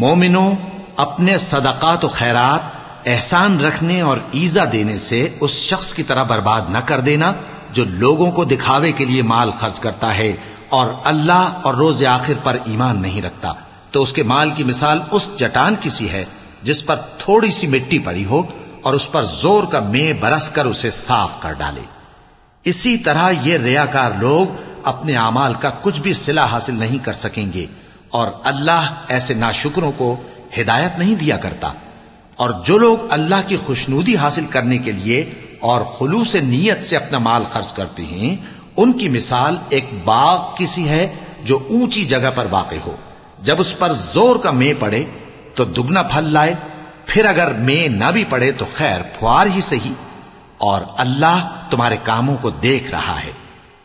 मोमिनो अपने सदकात और खैरात एहसान रखने और ईजा देने से उस शख्स की तरह बर्बाद न कर देना जो लोगों को दिखावे के लिए माल खर्च करता है और अल्लाह और रोज आखिर पर ईमान नहीं रखता तो उसके माल की मिसाल उस चट्टान की सी है, जिस पर थोड़ी सी मिट्टी पड़ी हो और उस पर ज़ोर का मे बरस कर उसे साफ़ कर डाले। इसी तरह ये रियाकार लोग अपने अमाल का कुछ भी सिला हासिल नहीं कर सकेंगे और अल्लाह ऐसे नाशुकरों को हिदायत नहीं दिया करता। और जो लोग अल्लाह की खुशनूदी हासिल करने के लिए और खुलूस नीयत से अपना माल खर्च करते हैं, उनकी मिसाल एक बाग किसी है जो ऊँची जगह पर वाक़ हो। जब उस पर जोर का मे पड़े तो दुगना फल लाए फिर अगर मे न भी पड़े तो खैर फुआर ही सही और अल्लाह तुम्हारे कामों को देख रहा है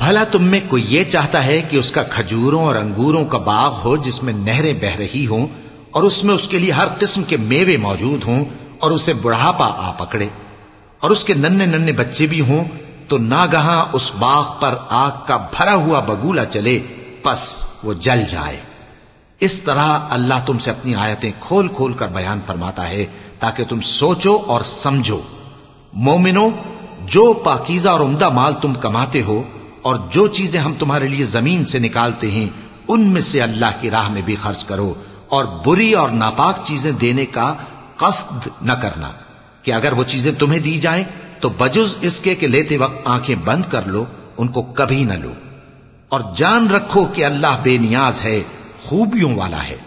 भला तुम में कोई ये चाहता है कि उसका खजूरों और अंगूरों का बाग हो जिसमें नहरें बह रही हों और उसमें उसके लिए हर किस्म के मेवे मौजूद हों और उसे बुढ़ापा आ पकड़े। और उसके नन्हे नन्हे बच्चे भी हों तो नागहा उस बाग पर आग का भरा हुआ बगूला चले, बस वो जल जाए। इस तरह अल्लाह तुमसे अपनी आयतें खोल खोल कर बयान फरमाता है, ताकि तुम सोचो और समझो। मोमिनो, जो पाकिजा और उम्दा माल तुम कमाते हो, और जो चीज़ें हम तुम्हारे लिए ज़मीन से निकालते हैं, उनमें से अल्लाह की राह में भी खर्च करो। और बुरी और नापाक चीजें देने का कस्द न करना कि अगर वो चीजें तुम्हें दी जाएं तो बजुज इसके कि लेते वक्त आंखें बंद कर लो उनको कभी न लो और जान रखो कि अल्लाह बेनियाज है खूबियों वाला है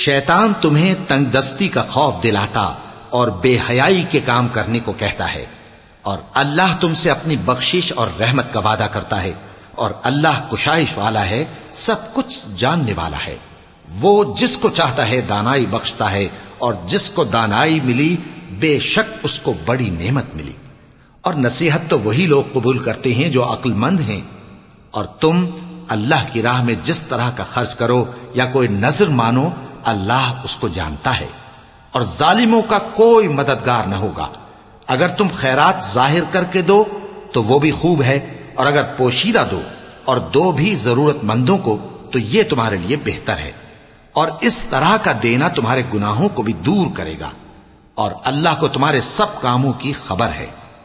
शैतान तुम्हें तंगदस्ती का खौफ दिलाता और बेहयाई के काम करने को कहता है। और अल्लाह तुमसे अपनी बख्शिश और रहमत का वादा करता है और अल्लाह कुशाइश वाला है, सब कुछ जानने वाला है। वो जिसको चाहता है दानाई बख्शता है और जिसको दानाई मिली, बेशक उसको बड़ी नेमत मिली। और नसीहत तो वही लोग कबूल करते हैं जो अक्लमंद हैं। और तुम अल्लाह की राह में जिस तरह का खर्च करो या कोई नज़र मानो अल्लाह उसको जानता है और जालिमों का कोई मददगार न होगा। अगर तुम खैरात ज़ाहिर करके दो तो वो भी खूब है, और अगर पोशीदा दो और दो भी जरूरतमंदों को तो ये तुम्हारे लिए बेहतर है। और इस तरह का देना तुम्हारे गुनाहों को भी दूर करेगा। और अल्लाह को तुम्हारे सब कामों की खबर है।